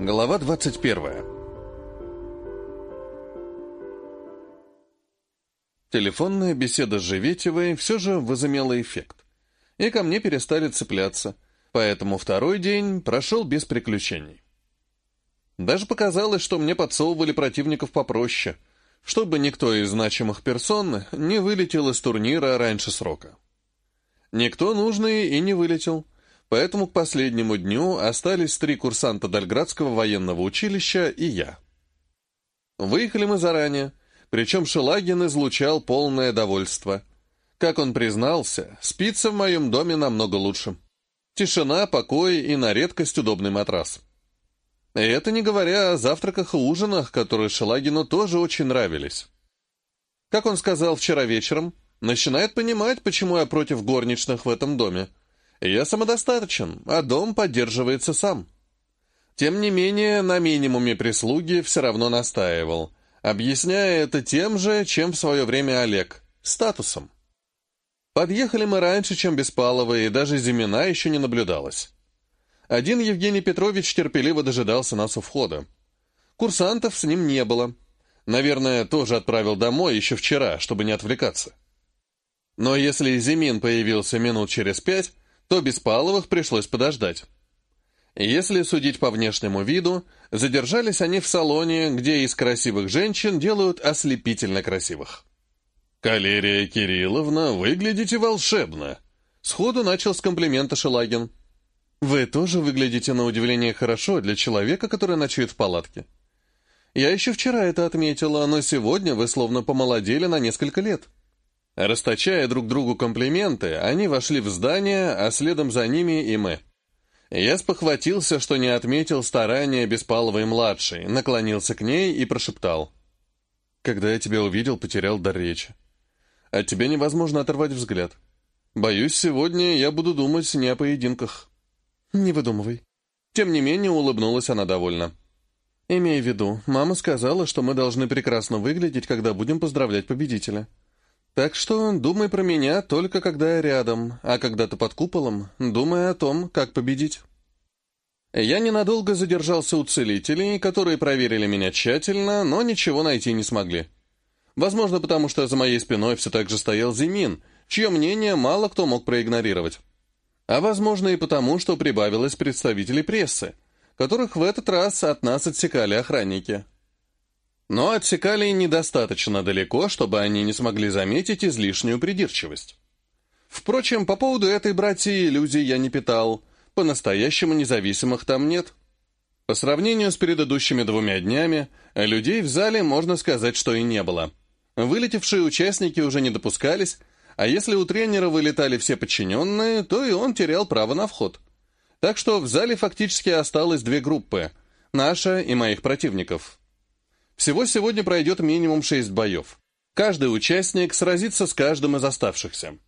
Глава 21. Телефонная беседа с Живетевой все же возымела эффект. И ко мне перестали цепляться, поэтому второй день прошел без приключений. Даже показалось, что мне подсовывали противников попроще, чтобы никто из значимых персон не вылетел из турнира раньше срока. Никто нужный и не вылетел — Поэтому к последнему дню остались три курсанта Дальградского военного училища и я. Выехали мы заранее, причем Шелагин излучал полное довольство. Как он признался, спится в моем доме намного лучше. Тишина, покой и на редкость удобный матрас. И это не говоря о завтраках и ужинах, которые Шелагину тоже очень нравились. Как он сказал вчера вечером, начинает понимать, почему я против горничных в этом доме. Я самодостаточен, а дом поддерживается сам. Тем не менее, на минимуме прислуги все равно настаивал, объясняя это тем же, чем в свое время Олег — статусом. Подъехали мы раньше, чем Беспалова, и даже Зимина еще не наблюдалось. Один Евгений Петрович терпеливо дожидался нас у входа. Курсантов с ним не было. Наверное, тоже отправил домой еще вчера, чтобы не отвлекаться. Но если Зимин появился минут через пять, то Беспаловых пришлось подождать. Если судить по внешнему виду, задержались они в салоне, где из красивых женщин делают ослепительно красивых. «Калерия Кирилловна, выглядите волшебно!» Сходу начал с комплимента Шелагин. «Вы тоже выглядите на удивление хорошо для человека, который ночует в палатке. Я еще вчера это отметила, но сегодня вы словно помолодели на несколько лет». Расточая друг другу комплименты, они вошли в здание, а следом за ними и мы. Я спохватился, что не отметил старания Беспаловой-младшей, наклонился к ней и прошептал. «Когда я тебя увидел, потерял дар речи. От тебя невозможно оторвать взгляд. Боюсь, сегодня я буду думать не о поединках». «Не выдумывай». Тем не менее, улыбнулась она довольно. «Имей в виду, мама сказала, что мы должны прекрасно выглядеть, когда будем поздравлять победителя». Так что думай про меня только когда я рядом, а когда ты под куполом, думай о том, как победить. Я ненадолго задержался у целителей, которые проверили меня тщательно, но ничего найти не смогли. Возможно, потому что за моей спиной все так же стоял Зимин, чье мнение мало кто мог проигнорировать. А возможно и потому, что прибавилось представителей прессы, которых в этот раз от нас отсекали охранники. Но отсекали недостаточно далеко, чтобы они не смогли заметить излишнюю придирчивость. Впрочем, по поводу этой братьи иллюзий я не питал. По-настоящему независимых там нет. По сравнению с предыдущими двумя днями, людей в зале, можно сказать, что и не было. Вылетевшие участники уже не допускались, а если у тренера вылетали все подчиненные, то и он терял право на вход. Так что в зале фактически осталось две группы — наша и моих противников. Всего сегодня пройдет минимум шесть боев. Каждый участник сразится с каждым из оставшихся.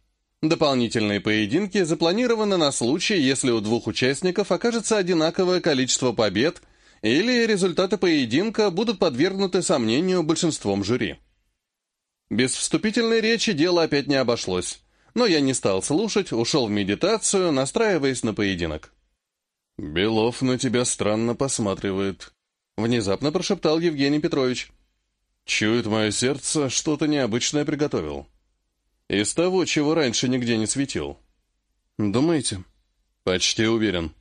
Дополнительные поединки запланированы на случай, если у двух участников окажется одинаковое количество побед или результаты поединка будут подвергнуты сомнению большинством жюри. Без вступительной речи дело опять не обошлось, но я не стал слушать, ушел в медитацию, настраиваясь на поединок. «Белов на тебя странно посматривает», Внезапно прошептал Евгений Петрович. «Чует мое сердце, что-то необычное приготовил. Из того, чего раньше нигде не светил». «Думаете?» «Почти уверен».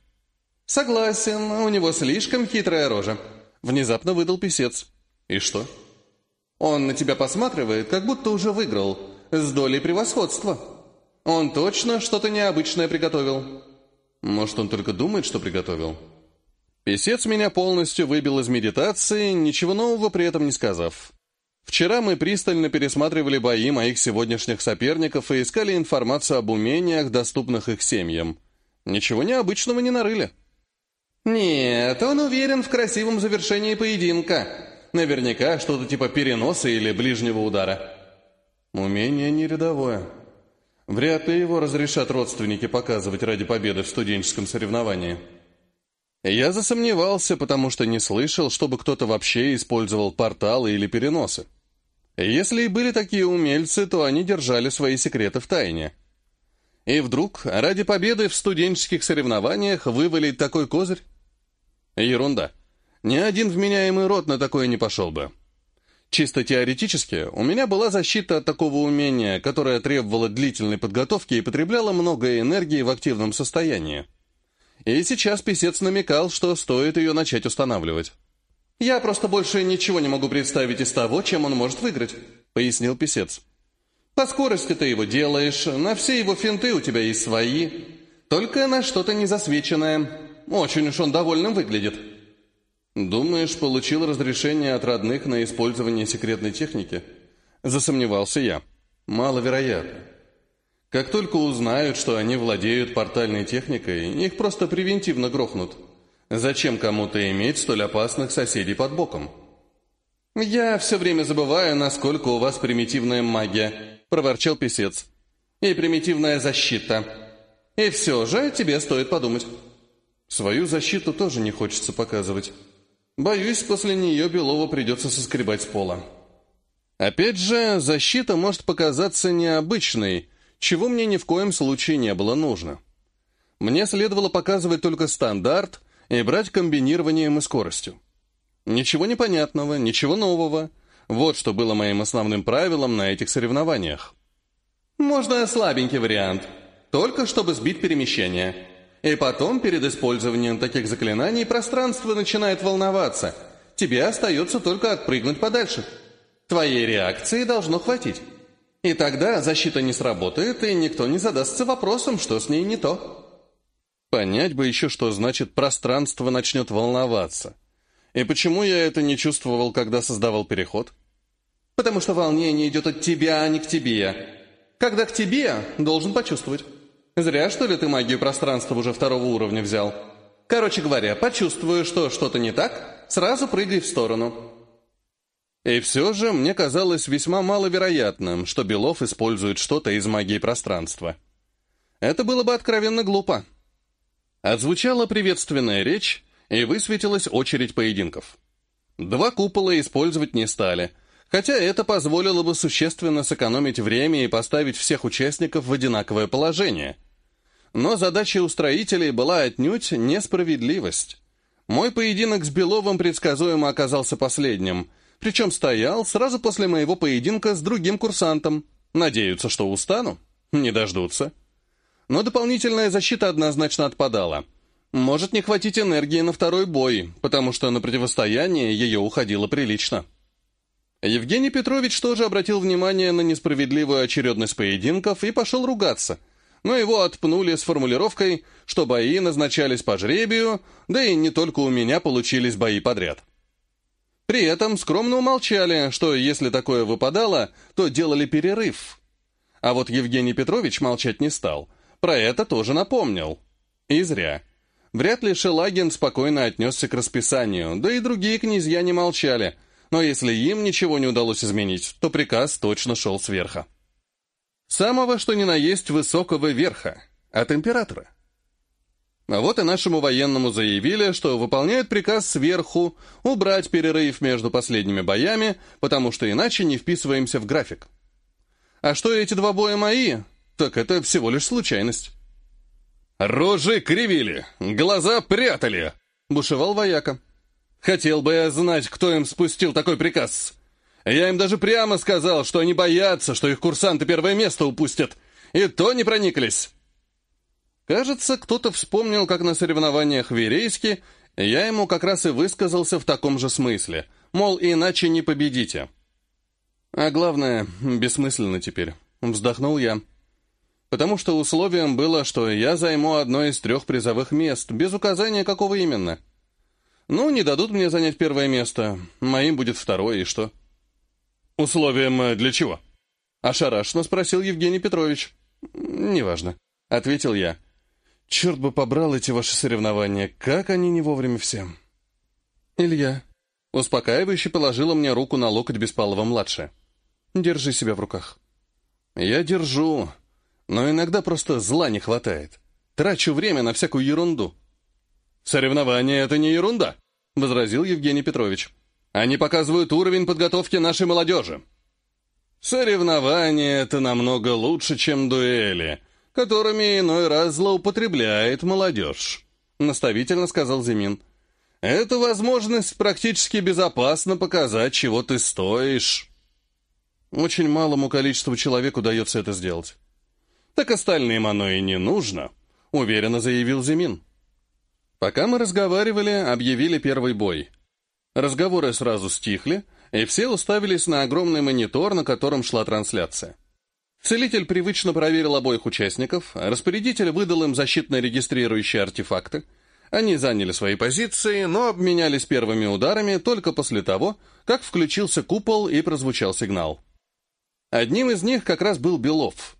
«Согласен, у него слишком хитрая рожа», — внезапно выдал писец. «И что?» «Он на тебя посматривает, как будто уже выиграл, с долей превосходства. Он точно что-то необычное приготовил». «Может, он только думает, что приготовил?» Песец меня полностью выбил из медитации, ничего нового при этом не сказав. Вчера мы пристально пересматривали бои моих сегодняшних соперников и искали информацию об умениях, доступных их семьям. Ничего необычного не нарыли. «Нет, он уверен в красивом завершении поединка. Наверняка что-то типа переноса или ближнего удара». «Умение не рядовое. Вряд ли его разрешат родственники показывать ради победы в студенческом соревновании». Я засомневался, потому что не слышал, чтобы кто-то вообще использовал порталы или переносы. Если и были такие умельцы, то они держали свои секреты в тайне. И вдруг, ради победы в студенческих соревнованиях, вывалить такой козырь? Ерунда. Ни один вменяемый рот на такое не пошел бы. Чисто теоретически, у меня была защита от такого умения, которое требовало длительной подготовки и потребляла много энергии в активном состоянии. И сейчас писец намекал, что стоит ее начать устанавливать. «Я просто больше ничего не могу представить из того, чем он может выиграть», — пояснил писец. «По скорости ты его делаешь, на все его финты у тебя есть свои, только на что-то незасвеченное. Очень уж он довольным выглядит». «Думаешь, получил разрешение от родных на использование секретной техники?» Засомневался я. «Маловероятно. Как только узнают, что они владеют портальной техникой, их просто превентивно грохнут. Зачем кому-то иметь столь опасных соседей под боком?» «Я все время забываю, насколько у вас примитивная магия», — проворчал писец. «И примитивная защита. И все же тебе стоит подумать». «Свою защиту тоже не хочется показывать». Боюсь, после нее Белова придется соскребать с пола. Опять же, защита может показаться необычной, чего мне ни в коем случае не было нужно. Мне следовало показывать только стандарт и брать комбинированием и скоростью. Ничего непонятного, ничего нового. Вот что было моим основным правилом на этих соревнованиях. Можно слабенький вариант, только чтобы сбить перемещение. И потом, перед использованием таких заклинаний, пространство начинает волноваться. Тебе остается только отпрыгнуть подальше. Твоей реакции должно хватить. И тогда защита не сработает, и никто не задастся вопросом, что с ней не то. Понять бы еще, что значит «пространство начнет волноваться». И почему я это не чувствовал, когда создавал переход? Потому что волнение идет от тебя, а не к тебе. Когда к тебе, должен почувствовать. Зря, что ли, ты магию пространства уже второго уровня взял. Короче говоря, почувствую, что что-то не так, сразу прыгай в сторону. И все же мне казалось весьма маловероятным, что Белов использует что-то из магии пространства. Это было бы откровенно глупо. Отзвучала приветственная речь, и высветилась очередь поединков. Два купола использовать не стали, хотя это позволило бы существенно сэкономить время и поставить всех участников в одинаковое положение. Но задачей устроителей была отнюдь несправедливость. Мой поединок с Беловым предсказуемо оказался последним, причем стоял сразу после моего поединка с другим курсантом. Надеются, что устану? Не дождутся. Но дополнительная защита однозначно отпадала. Может не хватить энергии на второй бой, потому что на противостояние ее уходило прилично. Евгений Петрович тоже обратил внимание на несправедливую очередность поединков и пошел ругаться, но его отпнули с формулировкой, что бои назначались по жребию, да и не только у меня получились бои подряд. При этом скромно умолчали, что если такое выпадало, то делали перерыв. А вот Евгений Петрович молчать не стал. Про это тоже напомнил. И зря. Вряд ли Шелагин спокойно отнесся к расписанию, да и другие князья не молчали – но если им ничего не удалось изменить, то приказ точно шел сверху. Самого, что ни на есть, высокого верха, от императора. А вот и нашему военному заявили, что выполняют приказ сверху убрать перерыв между последними боями, потому что иначе не вписываемся в график. А что эти два боя мои, так это всего лишь случайность. «Рожи кривили, глаза прятали!» — бушевал вояка. Хотел бы я знать, кто им спустил такой приказ. Я им даже прямо сказал, что они боятся, что их курсанты первое место упустят. И то не прониклись. Кажется, кто-то вспомнил, как на соревнованиях в Верейске я ему как раз и высказался в таком же смысле. Мол, иначе не победите. А главное, бессмысленно теперь. Вздохнул я. Потому что условием было, что я займу одно из трех призовых мест, без указания, какого именно — ну, не дадут мне занять первое место. Моим будет второе, и что? Условием э, для чего? Ошарашенно спросил Евгений Петрович. Неважно, ответил я. Черт бы побрал эти ваши соревнования, как они не вовремя все. Илья, успокаивающе положила мне руку на локоть Беспалова-младшая. Держи себя в руках. Я держу, но иногда просто зла не хватает. Трачу время на всякую ерунду. «Соревнования — это не ерунда», — возразил Евгений Петрович. «Они показывают уровень подготовки нашей молодежи». «Соревнования — это намного лучше, чем дуэли, которыми иной раз злоупотребляет молодежь», — наставительно сказал Зимин. Это возможность практически безопасно показать, чего ты стоишь. Очень малому количеству человек удается это сделать. Так остальным оно и не нужно, уверенно заявил Зимин. Пока мы разговаривали, объявили первый бой. Разговоры сразу стихли, и все уставились на огромный монитор, на котором шла трансляция. Целитель привычно проверил обоих участников, распорядитель выдал им защитно-регистрирующие артефакты. Они заняли свои позиции, но обменялись первыми ударами только после того, как включился купол и прозвучал сигнал. Одним из них как раз был Белов.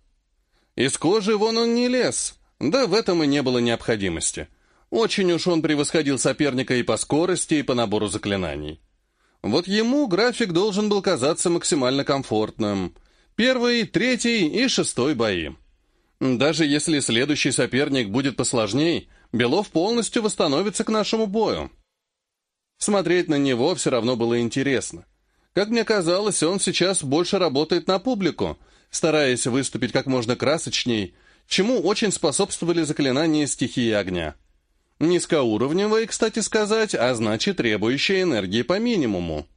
Из кожи вон он не лез, да в этом и не было необходимости. Очень уж он превосходил соперника и по скорости, и по набору заклинаний. Вот ему график должен был казаться максимально комфортным. Первый, третий и шестой бои. Даже если следующий соперник будет посложней, Белов полностью восстановится к нашему бою. Смотреть на него все равно было интересно. Как мне казалось, он сейчас больше работает на публику, стараясь выступить как можно красочней, чему очень способствовали заклинания стихии огня. Низкоуровневые, кстати сказать, а значит требующие энергии по минимуму.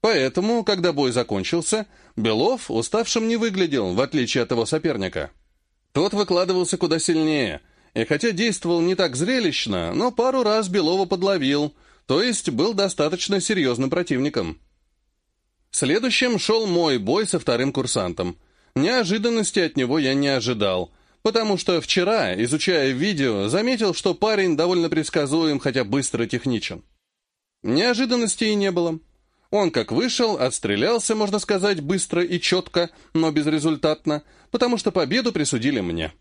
Поэтому, когда бой закончился, Белов уставшим не выглядел, в отличие от его соперника. Тот выкладывался куда сильнее, и хотя действовал не так зрелищно, но пару раз Белова подловил, то есть был достаточно серьезным противником. Следующим шел мой бой со вторым курсантом. Неожиданности от него я не ожидал, потому что вчера, изучая видео, заметил, что парень довольно предсказуем, хотя быстро техничен. Неожиданностей не было. Он как вышел, отстрелялся, можно сказать, быстро и четко, но безрезультатно, потому что победу присудили мне.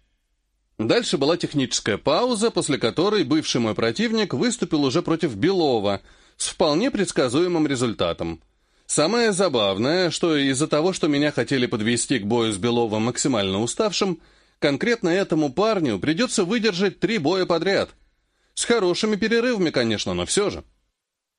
Дальше была техническая пауза, после которой бывший мой противник выступил уже против Белова с вполне предсказуемым результатом. Самое забавное, что из-за того, что меня хотели подвести к бою с Беловым максимально уставшим, конкретно этому парню придется выдержать три боя подряд. С хорошими перерывами, конечно, но все же.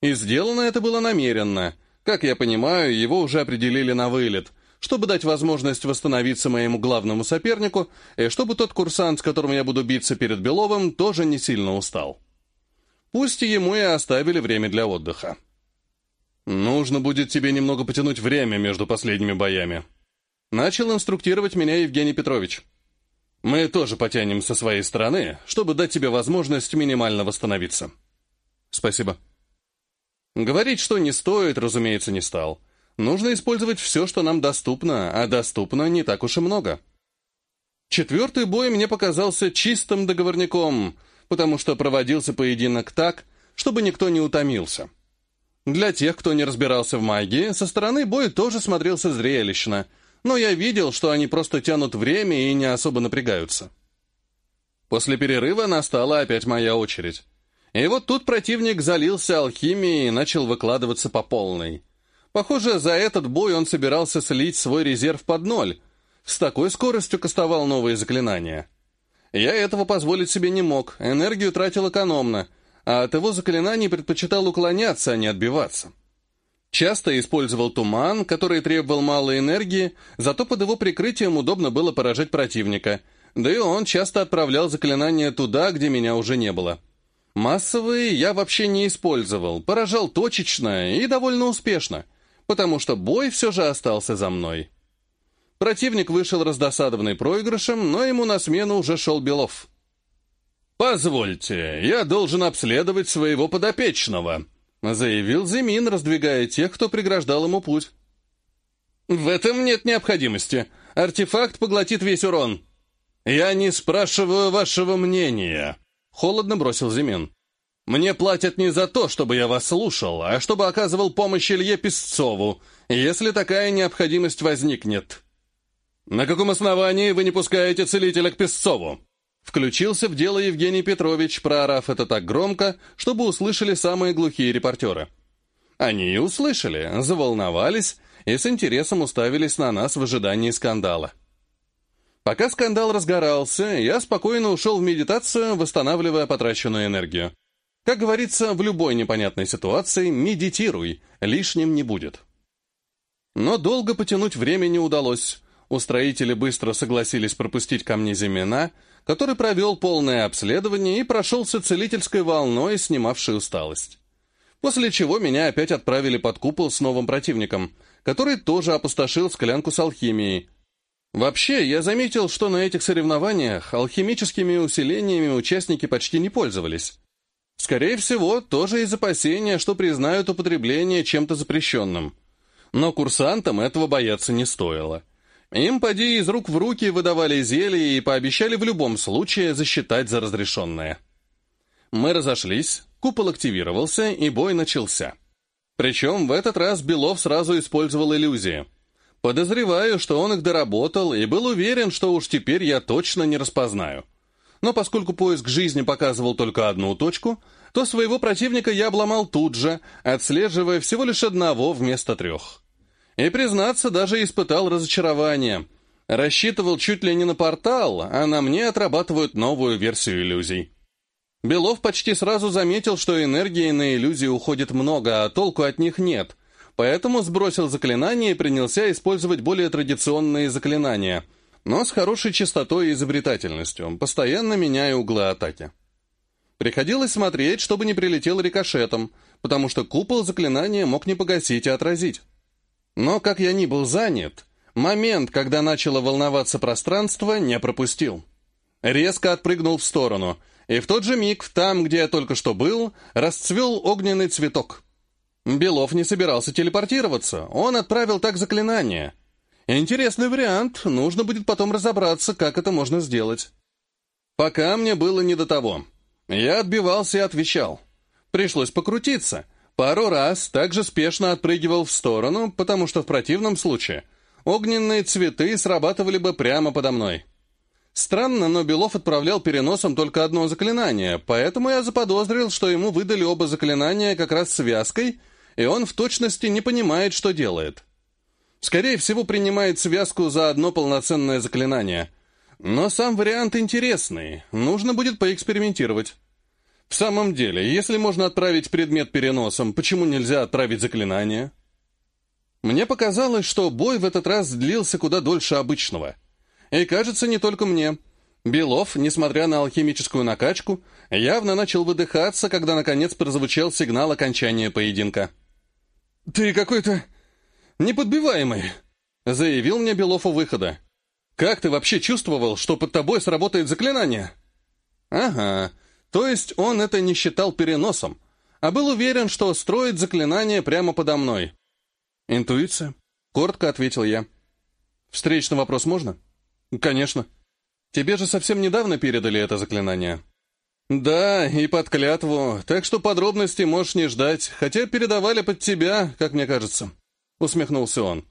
И сделано это было намеренно. Как я понимаю, его уже определили на вылет, чтобы дать возможность восстановиться моему главному сопернику, и чтобы тот курсант, с которым я буду биться перед Беловым, тоже не сильно устал. Пусть ему и оставили время для отдыха. «Нужно будет тебе немного потянуть время между последними боями». Начал инструктировать меня Евгений Петрович. «Мы тоже потянем со своей стороны, чтобы дать тебе возможность минимально восстановиться». «Спасибо». Говорить, что не стоит, разумеется, не стал. Нужно использовать все, что нам доступно, а доступно не так уж и много. Четвертый бой мне показался чистым договорником, потому что проводился поединок так, чтобы никто не утомился. Для тех, кто не разбирался в магии, со стороны бой тоже смотрелся зрелищно, но я видел, что они просто тянут время и не особо напрягаются. После перерыва настала опять моя очередь. И вот тут противник залился алхимией и начал выкладываться по полной. Похоже, за этот бой он собирался слить свой резерв под ноль. С такой скоростью кастовал новые заклинания. Я этого позволить себе не мог, энергию тратил экономно — а от его заклинаний предпочитал уклоняться, а не отбиваться. Часто использовал туман, который требовал мало энергии, зато под его прикрытием удобно было поражать противника, да и он часто отправлял заклинания туда, где меня уже не было. Массовые я вообще не использовал, поражал точечно и довольно успешно, потому что бой все же остался за мной. Противник вышел раздосадованный проигрышем, но ему на смену уже шел Белов. «Позвольте, я должен обследовать своего подопечного», заявил Зимин, раздвигая тех, кто преграждал ему путь. «В этом нет необходимости. Артефакт поглотит весь урон». «Я не спрашиваю вашего мнения», — холодно бросил Зимин. «Мне платят не за то, чтобы я вас слушал, а чтобы оказывал помощь Илье Песцову, если такая необходимость возникнет». «На каком основании вы не пускаете целителя к Песцову?» Включился в дело Евгений Петрович, проорав это так громко, чтобы услышали самые глухие репортеры. Они и услышали, заволновались и с интересом уставились на нас в ожидании скандала. Пока скандал разгорался, я спокойно ушел в медитацию, восстанавливая потраченную энергию. Как говорится, в любой непонятной ситуации медитируй, лишним не будет. Но долго потянуть время не удалось. Устроители быстро согласились пропустить ко мне Зимина, который провел полное обследование и прошелся целительской волной, снимавшей усталость. После чего меня опять отправили под купол с новым противником, который тоже опустошил склянку с алхимией. Вообще, я заметил, что на этих соревнованиях алхимическими усилениями участники почти не пользовались. Скорее всего, тоже из опасения, что признают употребление чем-то запрещенным. Но курсантам этого бояться не стоило. Им, поди, из рук в руки выдавали зелья и пообещали в любом случае засчитать за разрешенное. Мы разошлись, купол активировался, и бой начался. Причем в этот раз Белов сразу использовал иллюзии. Подозреваю, что он их доработал и был уверен, что уж теперь я точно не распознаю. Но поскольку поиск жизни показывал только одну точку, то своего противника я обломал тут же, отслеживая всего лишь одного вместо трех. И, признаться, даже испытал разочарование. Рассчитывал чуть ли не на портал, а на мне отрабатывают новую версию иллюзий. Белов почти сразу заметил, что энергии на иллюзии уходит много, а толку от них нет, поэтому сбросил заклинание и принялся использовать более традиционные заклинания, но с хорошей частотой и изобретательностью, постоянно меняя углы атаки. Приходилось смотреть, чтобы не прилетел рикошетом, потому что купол заклинания мог не погасить и отразить. Но, как я ни был занят, момент, когда начало волноваться пространство, не пропустил. Резко отпрыгнул в сторону, и в тот же миг, там, где я только что был, расцвел огненный цветок. Белов не собирался телепортироваться, он отправил так заклинание. Интересный вариант, нужно будет потом разобраться, как это можно сделать. Пока мне было не до того. Я отбивался и отвечал. Пришлось покрутиться — Пару раз также спешно отпрыгивал в сторону, потому что в противном случае огненные цветы срабатывали бы прямо подо мной. Странно, но Белов отправлял переносом только одно заклинание, поэтому я заподозрил, что ему выдали оба заклинания как раз связкой, и он в точности не понимает, что делает. Скорее всего, принимает связку за одно полноценное заклинание. Но сам вариант интересный, нужно будет поэкспериментировать. В самом деле, если можно отправить предмет переносом, почему нельзя отправить заклинание? Мне показалось, что бой в этот раз длился куда дольше обычного. И кажется, не только мне. Белов, несмотря на алхимическую накачку, явно начал выдыхаться, когда наконец прозвучал сигнал окончания поединка. «Ты какой-то неподбиваемый», — заявил мне Белов у выхода. «Как ты вообще чувствовал, что под тобой сработает заклинание?» «Ага», то есть он это не считал переносом, а был уверен, что строит заклинание прямо подо мной. «Интуиция», — коротко ответил я. «Встречный вопрос можно?» «Конечно. Тебе же совсем недавно передали это заклинание». «Да, и под клятву, так что подробностей можешь не ждать, хотя передавали под тебя, как мне кажется», — усмехнулся он.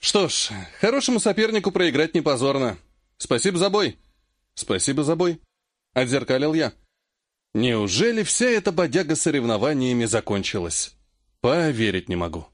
«Что ж, хорошему сопернику проиграть не позорно. Спасибо за бой». «Спасибо за бой», — отзеркалил я. Неужели вся эта бодяга соревнованиями закончилась? Поверить не могу.